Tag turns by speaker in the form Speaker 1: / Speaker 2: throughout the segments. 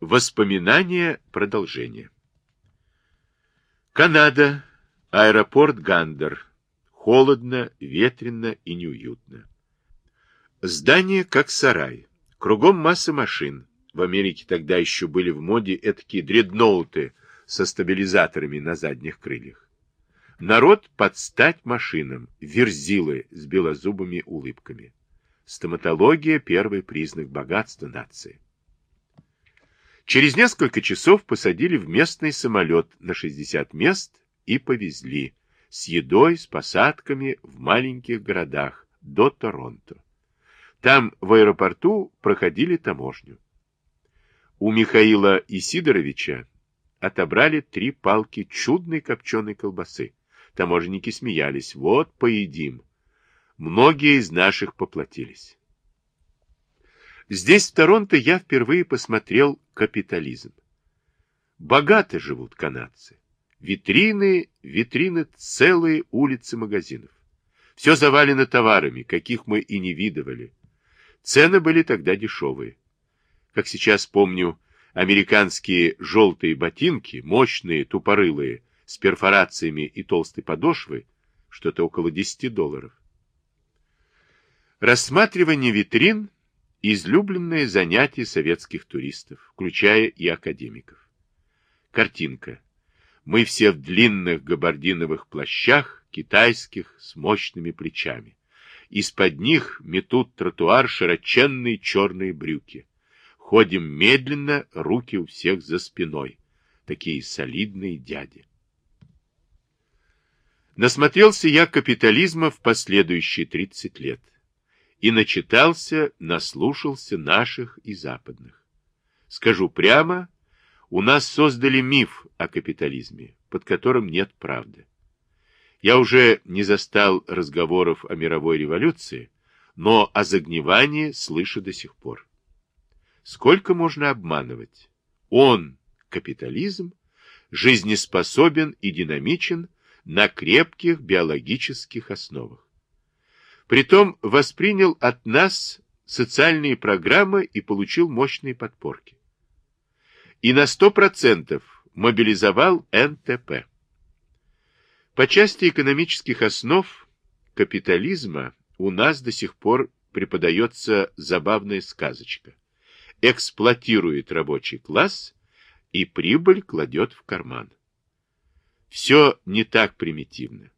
Speaker 1: Воспоминания продолжение. Канада. Аэропорт Гандер. Холодно, ветрено и неуютно. Здание как сарай. Кругом масса машин. В Америке тогда еще были в моде этакие дредноуты со стабилизаторами на задних крыльях. Народ под стать машинам, верзилы с белозубыми улыбками. Стоматология – первый признак богатства нации. Через несколько часов посадили в местный самолет на 60 мест и повезли с едой, с посадками в маленьких городах до Торонто. Там в аэропорту проходили таможню. У Михаила Исидоровича отобрали три палки чудной копченой колбасы. Таможенники смеялись. Вот, поедим. Многие из наших поплатились. Здесь, в Торонто, я впервые посмотрел капитализм. Богато живут канадцы. Витрины, витрины, целые улицы магазинов. Все завалено товарами, каких мы и не видывали. Цены были тогда дешевые. Как сейчас помню, американские желтые ботинки, мощные, тупорылые, с перфорациями и толстой подошвой, что-то около 10 долларов. Рассматривание витрин – излюбленное занятие советских туристов, включая и академиков. Картинка. Мы все в длинных габардиновых плащах, китайских, с мощными плечами. Из-под них метут тротуар широченные черные брюки. Ходим медленно, руки у всех за спиной. Такие солидные дяди. Насмотрелся я капитализма в последующие 30 лет и начитался, наслушался наших и западных. Скажу прямо, у нас создали миф о капитализме, под которым нет правды. Я уже не застал разговоров о мировой революции, но о загнивании слышу до сих пор. Сколько можно обманывать? Он, капитализм, жизнеспособен и динамичен на крепких биологических основах. Притом воспринял от нас социальные программы и получил мощные подпорки. И на 100% мобилизовал НТП. По части экономических основ капитализма у нас до сих пор преподается забавная сказочка. Эксплуатирует рабочий класс и прибыль кладет в карман. Все не так примитивно.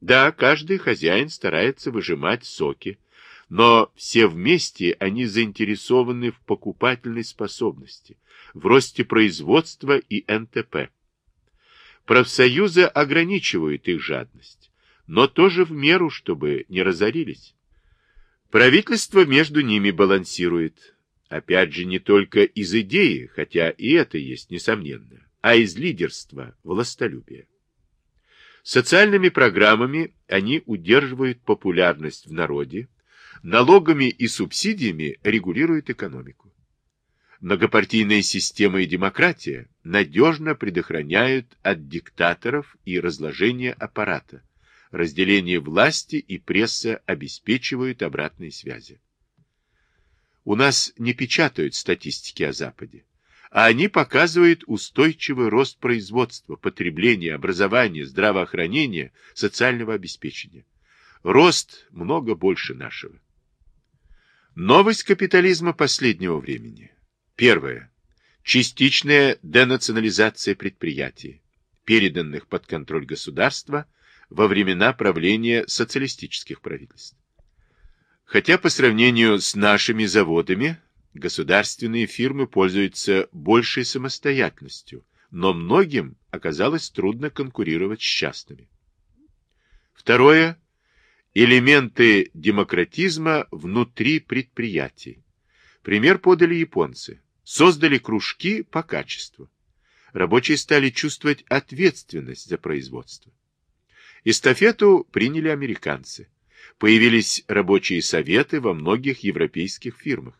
Speaker 1: Да, каждый хозяин старается выжимать соки, но все вместе они заинтересованы в покупательной способности, в росте производства и НТП. Профсоюзы ограничивают их жадность, но тоже в меру, чтобы не разорились. Правительство между ними балансирует. Опять же, не только из идеи, хотя и это есть, несомненно, а из лидерства, властолюбия. Социальными программами они удерживают популярность в народе, налогами и субсидиями регулируют экономику. Многопартийная система и демократия надежно предохраняют от диктаторов и разложения аппарата. Разделение власти и пресса обеспечивают обратные связи. У нас не печатают статистики о Западе, а они показывают устойчивый рост производства, потребления, образования, здравоохранения, социального обеспечения. Рост много больше нашего. Новость капитализма последнего времени – Первое. Частичная денационализация предприятий, переданных под контроль государства во времена правления социалистических правительств. Хотя по сравнению с нашими заводами государственные фирмы пользуются большей самостоятельностью, но многим оказалось трудно конкурировать с частными. Второе. Элементы демократизма внутри предприятий. Пример подали японцы создали кружки по качеству. Рабочие стали чувствовать ответственность за производство. Эстафету приняли американцы. Появились рабочие советы во многих европейских фирмах.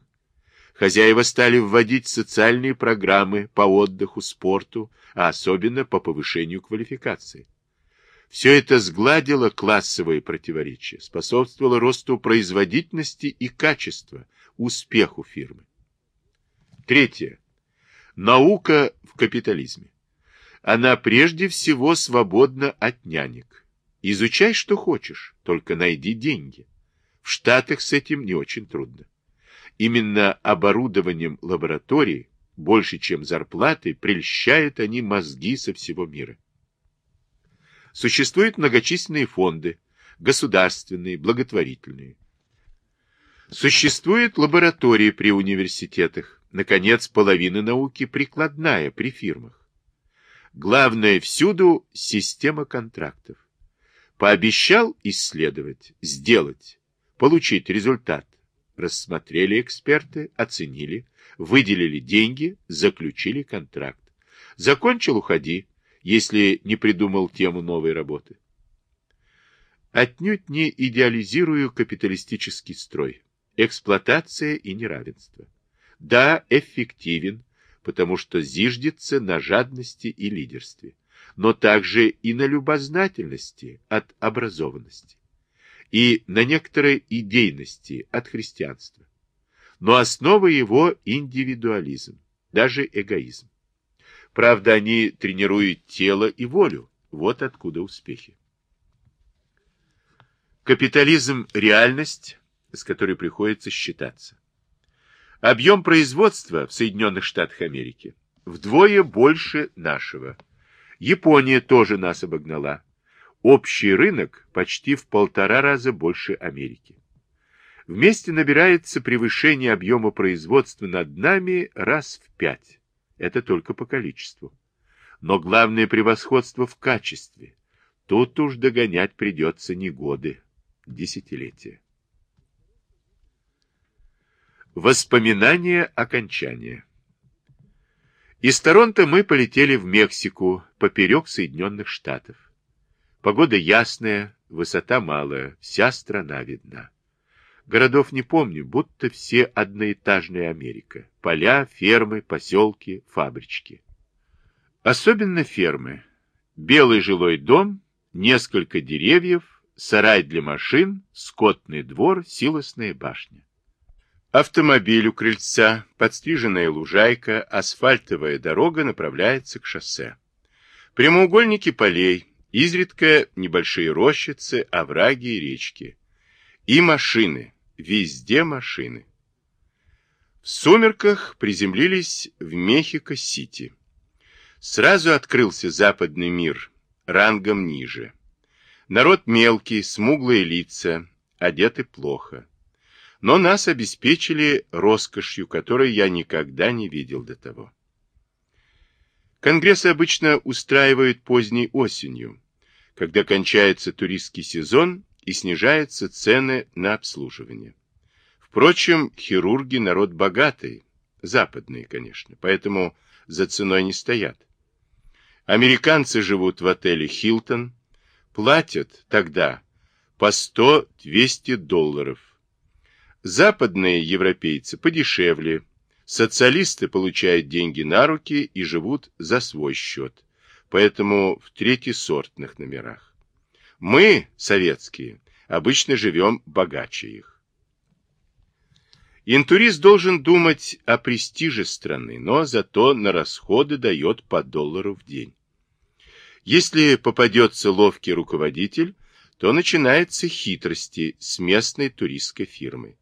Speaker 1: Хозяева стали вводить социальные программы по отдыху, спорту, а особенно по повышению квалификации. Все это сгладило классовые противоречия, способствовало росту производительности и качества, успеху фирмы. Третье. Наука в капитализме. Она прежде всего свободна от нянек. Изучай, что хочешь, только найди деньги. В Штатах с этим не очень трудно. Именно оборудованием лаборатории, больше чем зарплатой, прельщают они мозги со всего мира. Существуют многочисленные фонды, государственные, благотворительные. Существуют лаборатории при университетах, наконец, половина науки прикладная при фирмах. Главное всюду система контрактов. Пообещал исследовать, сделать, получить результат. Рассмотрели эксперты, оценили, выделили деньги, заключили контракт. Закончил, уходи, если не придумал тему новой работы. Отнюдь не идеализирую капиталистический строй эксплуатация и неравенство. Да, эффективен, потому что зиждется на жадности и лидерстве, но также и на любознательности от образованности, и на некоторой идейности от христианства. Но основа его индивидуализм, даже эгоизм. Правда, они тренируют тело и волю, вот откуда успехи. Капитализм – реальность, с которой приходится считаться. Объем производства в Соединенных Штатах Америки вдвое больше нашего. Япония тоже нас обогнала. Общий рынок почти в полтора раза больше Америки. Вместе набирается превышение объема производства над нами раз в пять. Это только по количеству. Но главное превосходство в качестве. Тут уж догонять придется не годы, десятилетия. Воспоминания окончания. Из Торонто мы полетели в Мексику, поперек Соединенных Штатов. Погода ясная, высота малая, вся страна видна. Городов не помню, будто все одноэтажная Америка. Поля, фермы, поселки, фабрички. Особенно фермы. Белый жилой дом, несколько деревьев, сарай для машин, скотный двор, силосная башня. Автомобиль у крыльца, подстриженная лужайка, асфальтовая дорога направляется к шоссе. Прямоугольники полей, изредка небольшие рощицы, овраги и речки. И машины, везде машины. В сумерках приземлились в Мехико-Сити. Сразу открылся западный мир, рангом ниже. Народ мелкий, смуглые лица, одеты плохо но нас обеспечили роскошью, которой я никогда не видел до того. Конгрессы обычно устраивают поздней осенью, когда кончается туристский сезон и снижаются цены на обслуживание. Впрочем, хирурги народ богатый, западные, конечно, поэтому за ценой не стоят. Американцы живут в отеле «Хилтон», платят тогда по 100-200 долларов, Западные европейцы подешевле. Социалисты получают деньги на руки и живут за свой счет. Поэтому в третьесортных номерах. Мы, советские, обычно живем богаче их. Интурист должен думать о престиже страны, но зато на расходы дает по доллару в день. Если попадется ловкий руководитель, то начинаются хитрости с местной туристской фирмой.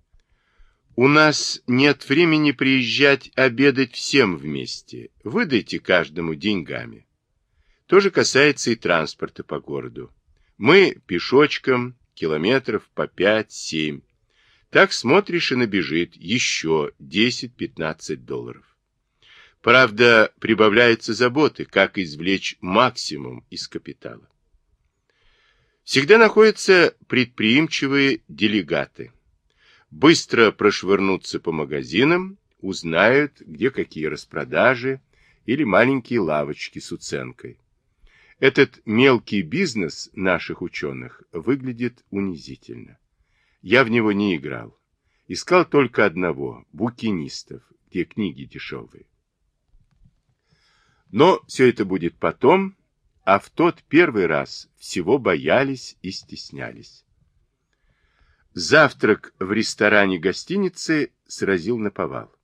Speaker 1: У нас нет времени приезжать обедать всем вместе. Выдайте каждому деньгами. То же касается и транспорта по городу. Мы пешочком километров по 5-7. Так смотришь и набежит еще 10-15 долларов. Правда, прибавляются заботы, как извлечь максимум из капитала. Всегда находятся предприимчивые делегаты быстро прошвырнутся по магазинам, узнают, где какие распродажи или маленькие лавочки с уценкой. Этот мелкий бизнес наших ученых выглядит унизительно. Я в него не играл. Искал только одного – букинистов, где книги дешевые. Но все это будет потом, а в тот первый раз всего боялись и стеснялись. Завтрак в ресторане гостиницы сразил на повал.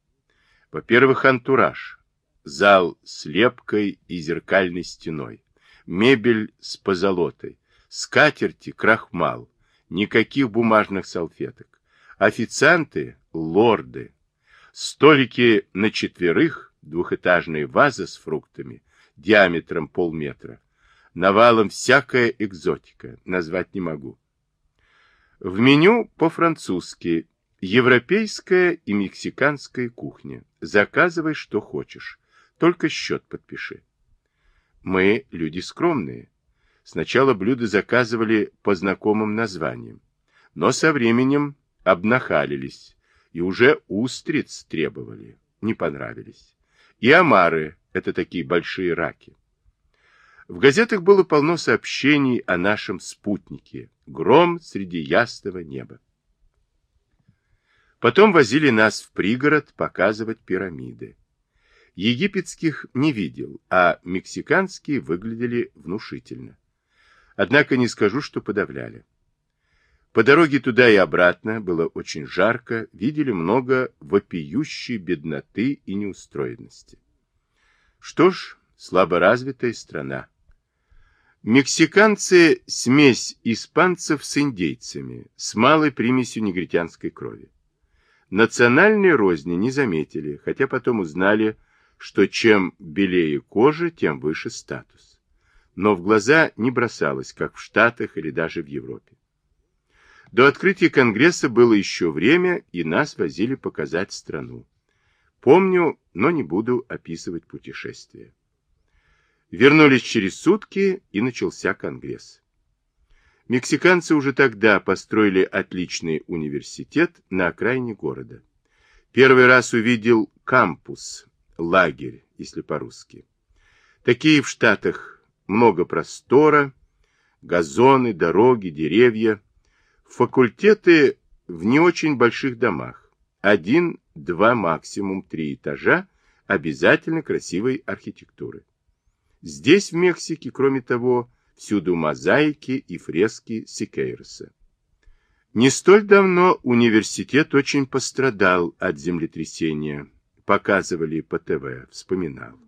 Speaker 1: Во-первых, антураж. Зал с лепкой и зеркальной стеной. Мебель с позолотой. Скатерти крахмал. Никаких бумажных салфеток. Официанты — лорды. Столики на четверых, двухэтажные вазы с фруктами, диаметром полметра. Навалом всякая экзотика, назвать не могу. В меню по-французски европейская и мексиканская кухня. Заказывай, что хочешь, только счет подпиши. Мы люди скромные. Сначала блюда заказывали по знакомым названиям, но со временем обнахалились и уже устриц требовали, не понравились. И омары — это такие большие раки. В газетах было полно сообщений о нашем спутнике «Гром среди ясного неба». Потом возили нас в пригород показывать пирамиды. Египетских не видел, а мексиканские выглядели внушительно. Однако не скажу, что подавляли. По дороге туда и обратно было очень жарко, видели много вопиющей бедноты и неустроенности. Что ж, слаборазвитая страна. Мексиканцы – смесь испанцев с индейцами, с малой примесью негритянской крови. Национальной розни не заметили, хотя потом узнали, что чем белее кожа, тем выше статус. Но в глаза не бросалось, как в Штатах или даже в Европе. До открытия Конгресса было еще время, и нас возили показать страну. Помню, но не буду описывать путешествие. Вернулись через сутки, и начался Конгресс. Мексиканцы уже тогда построили отличный университет на окраине города. Первый раз увидел кампус, лагерь, если по-русски. Такие в Штатах много простора, газоны, дороги, деревья. Факультеты в не очень больших домах. Один, два, максимум три этажа, обязательно красивой архитектуры. Здесь, в Мексике, кроме того, всюду мозаики и фрески Сикейроса. Не столь давно университет очень пострадал от землетрясения, показывали по ТВ, вспоминал.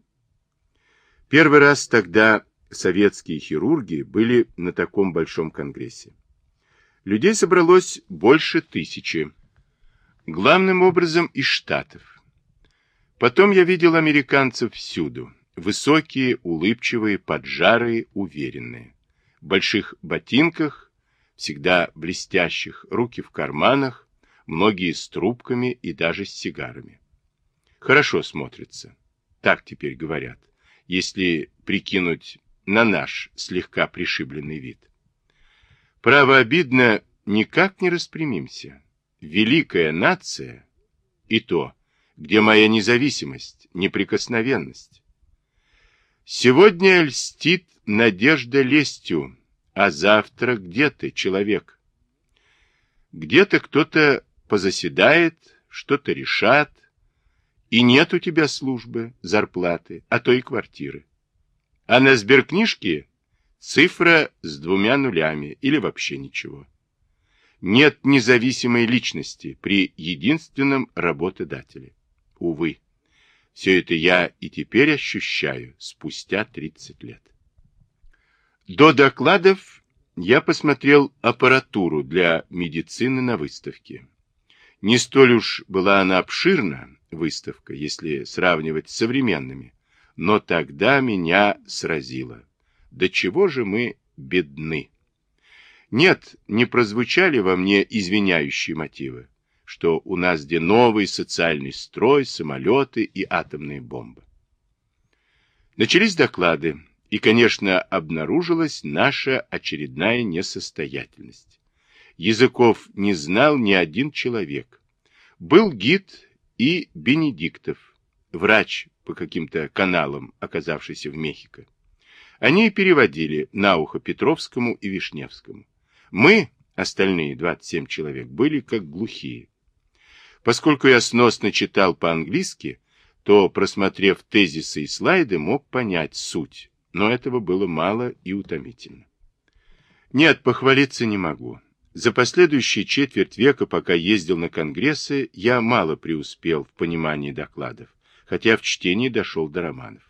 Speaker 1: Первый раз тогда советские хирурги были на таком большом конгрессе. Людей собралось больше тысячи, главным образом из Штатов. Потом я видел американцев всюду. Высокие, улыбчивые, поджарые, уверенные. В больших ботинках, всегда блестящих, руки в карманах, многие с трубками и даже с сигарами. Хорошо смотрится. Так теперь говорят, если прикинуть на наш слегка пришибленный вид. Право обидно, никак не распрямимся. Великая нация и то, где моя независимость, неприкосновенность. Сегодня льстит надежда лестью, а завтра где ты, человек? Где-то кто-то позаседает, что-то решат, и нет у тебя службы, зарплаты, а то и квартиры. А на сберкнижке цифра с двумя нулями или вообще ничего. Нет независимой личности при единственном работодателе. Увы. Все это я и теперь ощущаю, спустя 30 лет. До докладов я посмотрел аппаратуру для медицины на выставке. Не столь уж была она обширна, выставка, если сравнивать с современными, но тогда меня сразило. До чего же мы бедны? Нет, не прозвучали во мне извиняющие мотивы что у нас где новый социальный строй, самолеты и атомные бомбы. Начались доклады, и, конечно, обнаружилась наша очередная несостоятельность. Языков не знал ни один человек. Был гид и Бенедиктов, врач по каким-то каналам, оказавшийся в Мехико. Они переводили на ухо Петровскому и Вишневскому. Мы, остальные 27 человек, были как глухие. Поскольку я сносно читал по-английски, то, просмотрев тезисы и слайды, мог понять суть, но этого было мало и утомительно. Нет, похвалиться не могу. За последующие четверть века, пока ездил на конгрессы, я мало преуспел в понимании докладов, хотя в чтении дошел до романов.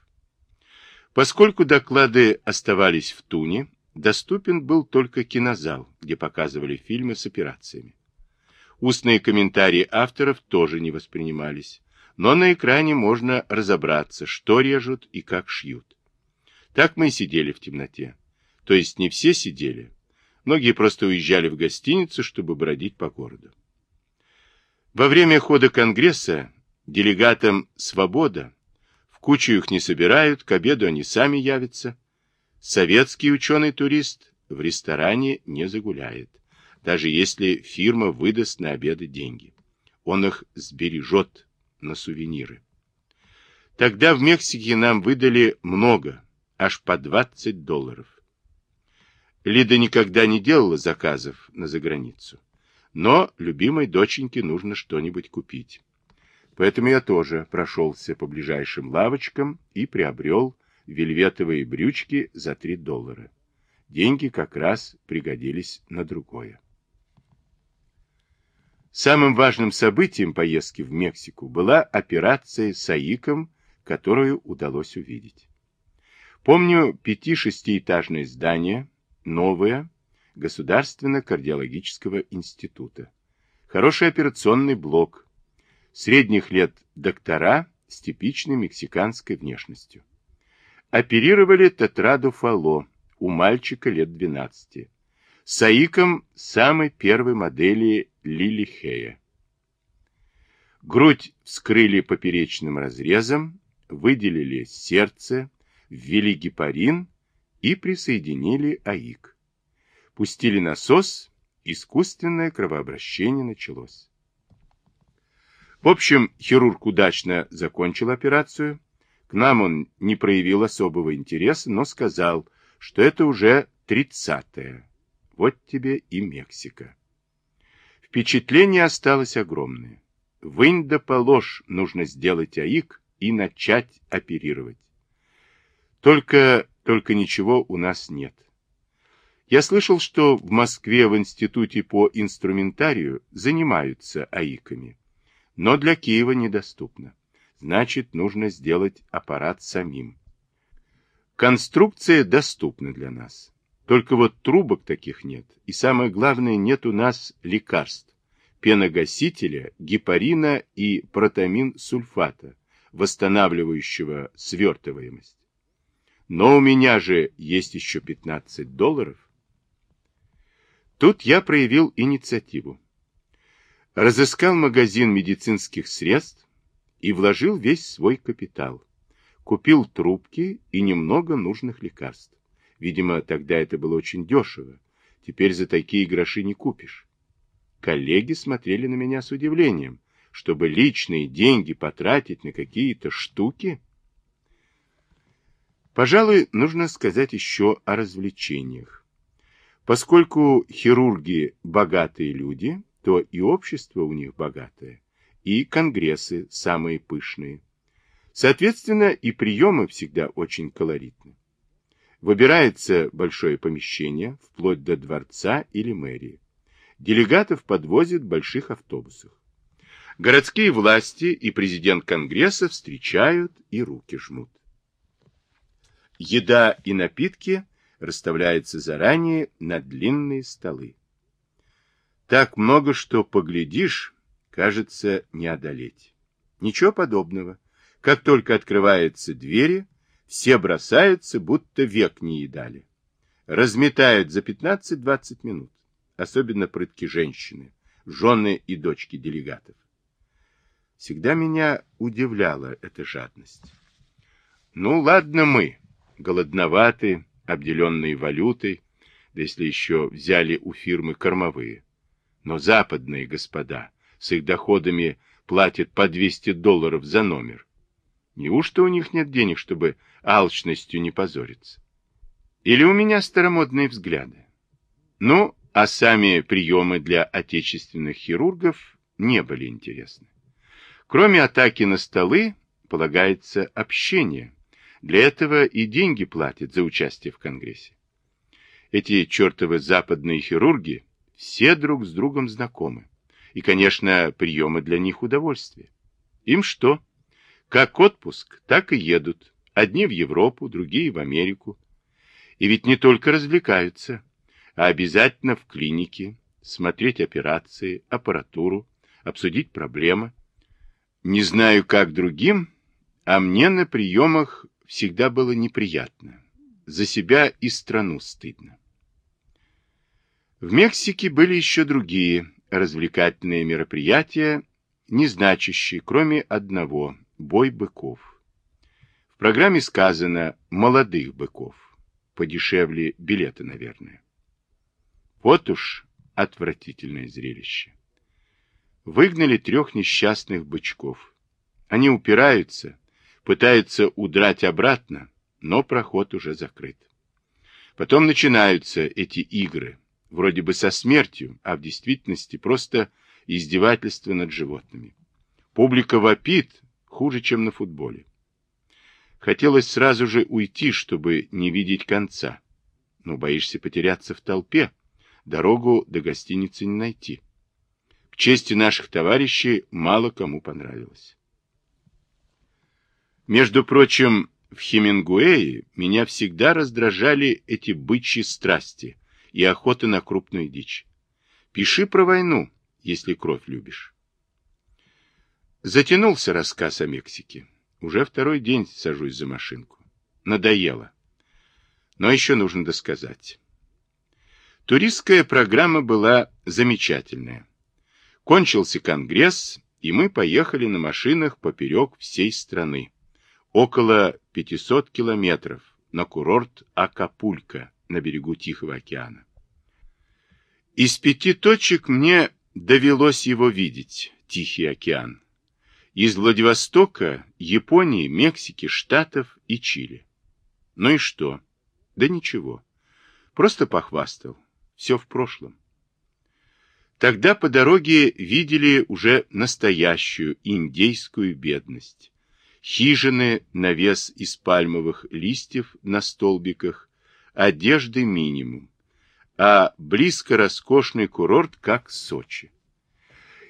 Speaker 1: Поскольку доклады оставались в Туне, доступен был только кинозал, где показывали фильмы с операциями. Устные комментарии авторов тоже не воспринимались, но на экране можно разобраться, что режут и как шьют. Так мы и сидели в темноте. То есть не все сидели. Многие просто уезжали в гостиницу, чтобы бродить по городу. Во время хода Конгресса делегатам «Свобода» в кучу их не собирают, к обеду они сами явятся. Советский ученый-турист в ресторане не загуляет, даже если фирма выдаст на обеды деньги. Он их сбережет на сувениры. Тогда в Мексике нам выдали много, аж по 20 долларов. Лида никогда не делала заказов на заграницу. Но любимой доченьке нужно что-нибудь купить. Поэтому я тоже прошелся по ближайшим лавочкам и приобрел вельветовые брючки за 3 доллара. Деньги как раз пригодились на другое. Самым важным событием поездки в Мексику была операция с АИКом, которую удалось увидеть. Помню пяти-шестиэтажное здание, новое, Государственно-кардиологического института. Хороший операционный блок. Средних лет доктора с типичной мексиканской внешностью. Оперировали тетраду Фало у мальчика лет 12. С АИКом самой первой модели Лили Хея. Грудь вскрыли поперечным разрезом, выделили сердце, ввели гепарин и присоединили АИК. Пустили насос, искусственное кровообращение началось. В общем, хирург удачно закончил операцию. К нам он не проявил особого интереса, но сказал, что это уже тридцатое. Вот тебе и Мексика. Впечатление осталось огромное. Вынь да положь нужно сделать АИК и начать оперировать. Только, только ничего у нас нет. Я слышал, что в Москве в Институте по инструментарию занимаются АИКами, но для Киева недоступно. Значит, нужно сделать аппарат самим. Конструкция доступна для нас. Только вот трубок таких нет. И самое главное, нет у нас лекарств. Пеногасителя, гепарина и протамин сульфата, восстанавливающего свертываемость. Но у меня же есть еще 15 долларов. Тут я проявил инициативу. Разыскал магазин медицинских средств и вложил весь свой капитал. Купил трубки и немного нужных лекарств. Видимо, тогда это было очень дешево. Теперь за такие гроши не купишь. Коллеги смотрели на меня с удивлением, чтобы личные деньги потратить на какие-то штуки – Пожалуй, нужно сказать еще о развлечениях. Поскольку хирурги богатые люди, то и общество у них богатое, и конгрессы самые пышные. Соответственно, и приемы всегда очень колоритны. Выбирается большое помещение, вплоть до дворца или мэрии. Делегатов подвозят в больших автобусах. Городские власти и президент Конгресса встречают и руки жмут. Еда и напитки расставляются заранее на длинные столы. Так много, что поглядишь, кажется не одолеть. Ничего подобного. Как только открываются двери, все бросаются, будто век не едали. Разметают за 15-20 минут. Особенно прытки женщины, жены и дочки делегатов. Всегда меня удивляла эта жадность. Ну, ладно мы, голодноваты, обделенные валютой, да если еще взяли у фирмы кормовые. Но западные господа с их доходами платят по 200 долларов за номер. Неужто у них нет денег, чтобы алчностью не позориться? Или у меня старомодные взгляды? Ну, а сами приемы для отечественных хирургов не были интересны. Кроме атаки на столы, полагается общение, для этого и деньги платят за участие в Конгрессе. Эти чертовы западные хирурги все друг с другом знакомы. И, конечно, приемы для них удовольствие. Им что? Как отпуск, так и едут. Одни в Европу, другие в Америку. И ведь не только развлекаются, а обязательно в клинике, смотреть операции, аппаратуру, обсудить проблемы. Не знаю, как другим, а мне на приемах всегда было неприятно. За себя и страну стыдно. В Мексике были еще другие развлекательные мероприятия, не значащие, кроме одного – бой быков. В программе сказано «молодых быков». Подешевле билета, наверное. Вот уж отвратительное зрелище. Выгнали трех несчастных бычков. Они упираются, пытаются удрать обратно, но проход уже закрыт. Потом начинаются эти игры, вроде бы со смертью, а в действительности просто издевательство над животными. Публика вопит хуже, чем на футболе. Хотелось сразу же уйти, чтобы не видеть конца. Но боишься потеряться в толпе, дорогу до гостиницы не найти. К чести наших товарищей мало кому понравилось. Между прочим, в Хемингуэе меня всегда раздражали эти бычьи страсти и охота на крупную дичь. Пиши про войну, если кровь любишь. Затянулся рассказ о Мексике. Уже второй день сажусь за машинку. Надоело. Но еще нужно досказать. Туристская программа была замечательная. Кончился конгресс, и мы поехали на машинах поперек всей страны. Около 500 километров на курорт Акапулько на берегу Тихого океана. Из пяти точек мне довелось его видеть, Тихий океан. Из Владивостока, Японии, Мексики, Штатов и Чили. Ну и что? Да ничего. Просто похвастал. Все в прошлом. Тогда по дороге видели уже настоящую индейскую бедность. Хижины на вес из пальмовых листьев на столбиках, одежды минимум, а близко роскошный курорт, как Сочи.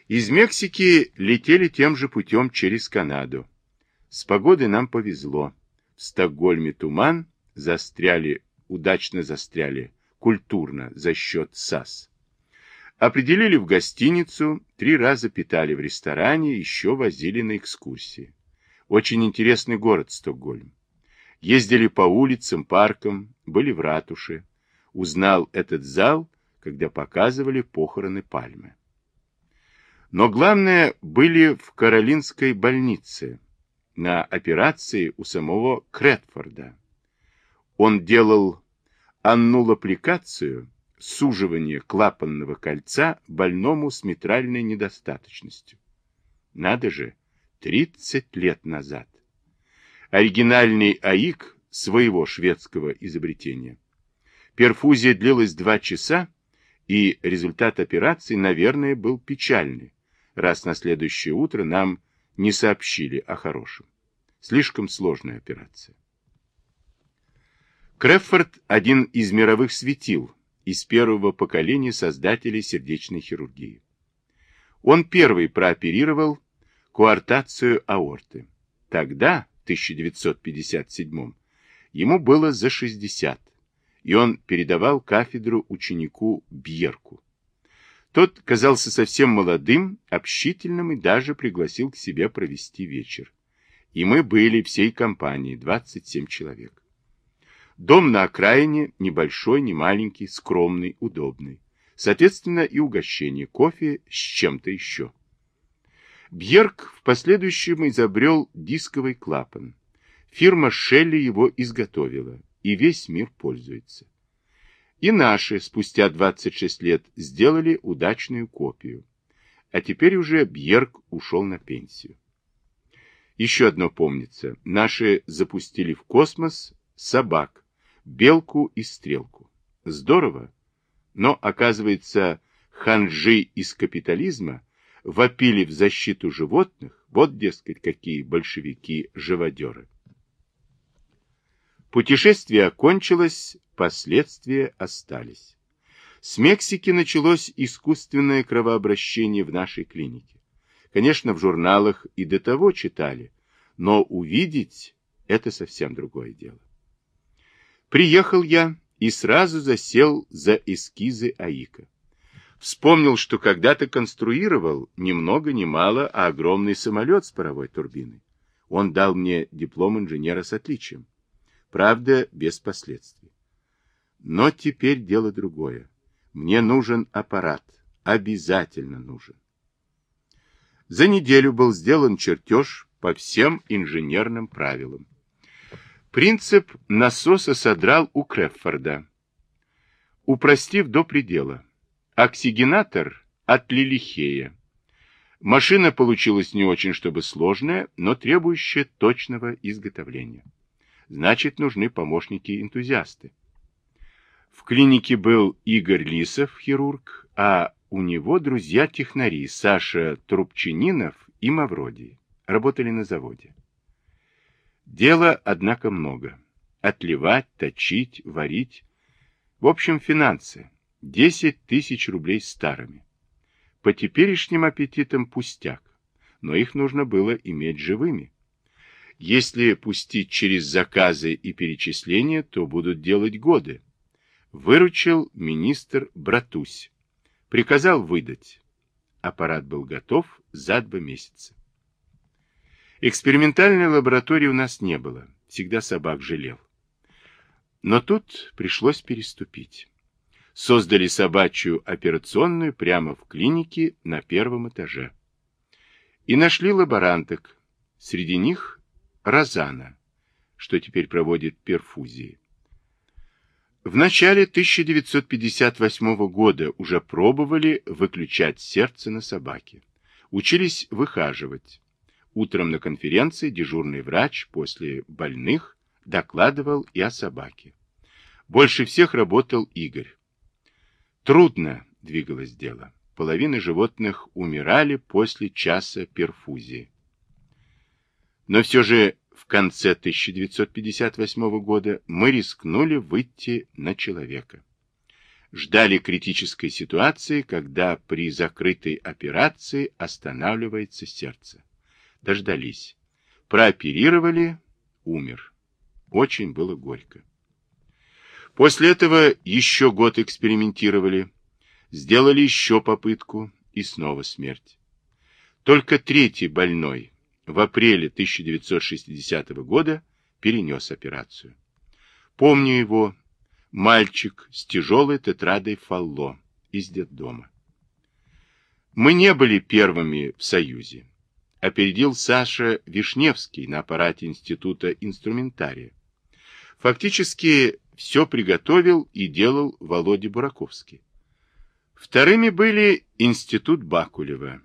Speaker 1: Из Мексики летели тем же путем через Канаду. С погодой нам повезло. В Стокгольме туман, застряли, удачно застряли культурно за счет САС. Определили в гостиницу, три раза питали в ресторане, еще возили на экскурсии. Очень интересный город Стокгольм. Ездили по улицам, паркам, были в ратуше. Узнал этот зал, когда показывали похороны Пальмы. Но главное, были в Каролинской больнице на операции у самого Кретфорда. Он делал аннулопликацию, суживание клапанного кольца больному с митральной недостаточностью. Надо же, 30 лет назад. Оригинальный АИК своего шведского изобретения. Перфузия длилась два часа, и результат операции, наверное, был печальный, раз на следующее утро нам не сообщили о хорошем. Слишком сложная операция. Креффорд – один из мировых светил, из первого поколения создателей сердечной хирургии. Он первый прооперировал коартацию аорты. Тогда, в 1957 ему было за 60, и он передавал кафедру ученику Бьерку. Тот казался совсем молодым, общительным и даже пригласил к себе провести вечер. И мы были всей компанией, 27 человек. Дом на окраине, небольшой, не маленький, скромный, удобный. Соответственно, и угощение, кофе с чем-то еще. Бьерк в последующем изобрел дисковый клапан. Фирма Шелли его изготовила, и весь мир пользуется. И наши, спустя 26 лет, сделали удачную копию. А теперь уже Бьерк ушел на пенсию. Еще одно помнится. Наши запустили в космос собак, белку и стрелку. Здорово, но, оказывается, ханжи из капитализма вопили в защиту животных, вот, дескать, какие большевики-живодеры. Путешествие окончилось, последствия остались. С Мексики началось искусственное кровообращение в нашей клинике. Конечно, в журналах и до того читали, но увидеть — это совсем другое дело. Приехал я и сразу засел за эскизы АИКа. Вспомнил, что когда-то конструировал ни много ни мало, а огромный самолет с паровой турбиной. Он дал мне диплом инженера с отличием. Правда, без последствий. Но теперь дело другое. Мне нужен аппарат. Обязательно нужен. За неделю был сделан чертеж по всем инженерным правилам. Принцип насоса содрал у Креффорда, упростив до предела. Оксигенатор от Лилихея. Машина получилась не очень, чтобы сложная, но требующая точного изготовления. Значит, нужны помощники-энтузиасты. В клинике был Игорь Лисов, хирург, а у него друзья-технари Саша Трубчининов и Мавродий. Работали на заводе. Дела, однако, много. Отливать, точить, варить. В общем, финансы. 10 тысяч рублей старыми. По теперешним аппетитам пустяк, но их нужно было иметь живыми. Если пустить через заказы и перечисления, то будут делать годы. Выручил министр Братусь. Приказал выдать. Аппарат был готов за два месяца. Экспериментальной лаборатории у нас не было. Всегда собак жалел. Но тут пришлось переступить. Создали собачью операционную прямо в клинике на первом этаже. И нашли лаборанток. Среди них Розана, что теперь проводит перфузии. В начале 1958 года уже пробовали выключать сердце на собаке. Учились выхаживать. Утром на конференции дежурный врач после больных докладывал и о собаке. Больше всех работал Игорь. Трудно двигалось дело. Половина животных умирали после часа перфузии. Но все же в конце 1958 года мы рискнули выйти на человека. Ждали критической ситуации, когда при закрытой операции останавливается сердце. Дождались. Прооперировали, умер. Очень было горько. После этого еще год экспериментировали, сделали еще попытку и снова смерть. Только третий больной, в апреле 1960 года перенес операцию. Помню его, мальчик с тяжелой тетрадой фалло из детдома. Мы не были первыми в Союзе. Опередил Саша Вишневский на аппарате Института инструментария. Фактически все приготовил и делал Володя Бураковский. Вторыми были Институт Бакулева.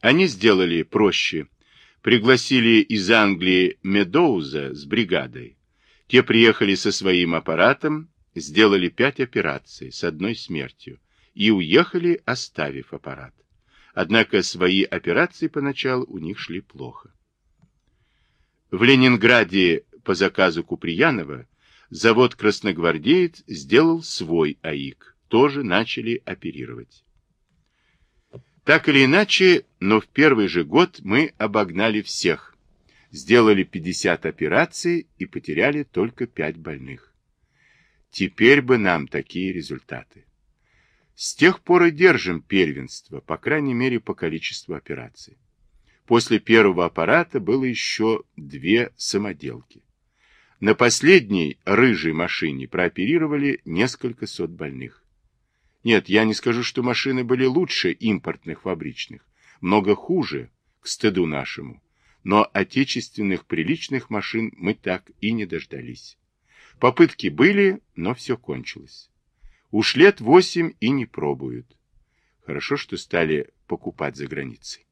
Speaker 1: Они сделали проще пригласили из Англии Медоуза с бригадой. Те приехали со своим аппаратом, сделали пять операций с одной смертью и уехали, оставив аппарат. Однако свои операции поначалу у них шли плохо. В Ленинграде по заказу Куприянова завод «Красногвардеец» сделал свой АИК, тоже начали оперировать. Так или иначе, но в первый же год мы обогнали всех. Сделали 50 операций и потеряли только 5 больных. Теперь бы нам такие результаты. С тех пор и держим первенство, по крайней мере по количеству операций. После первого аппарата было еще две самоделки. На последней рыжей машине прооперировали несколько сот больных. Нет, я не скажу, что машины были лучше импортных фабричных. Много хуже, к стыду нашему. Но отечественных приличных машин мы так и не дождались. Попытки были, но все кончилось. Уж лет восемь и не пробуют. Хорошо, что стали покупать за границей.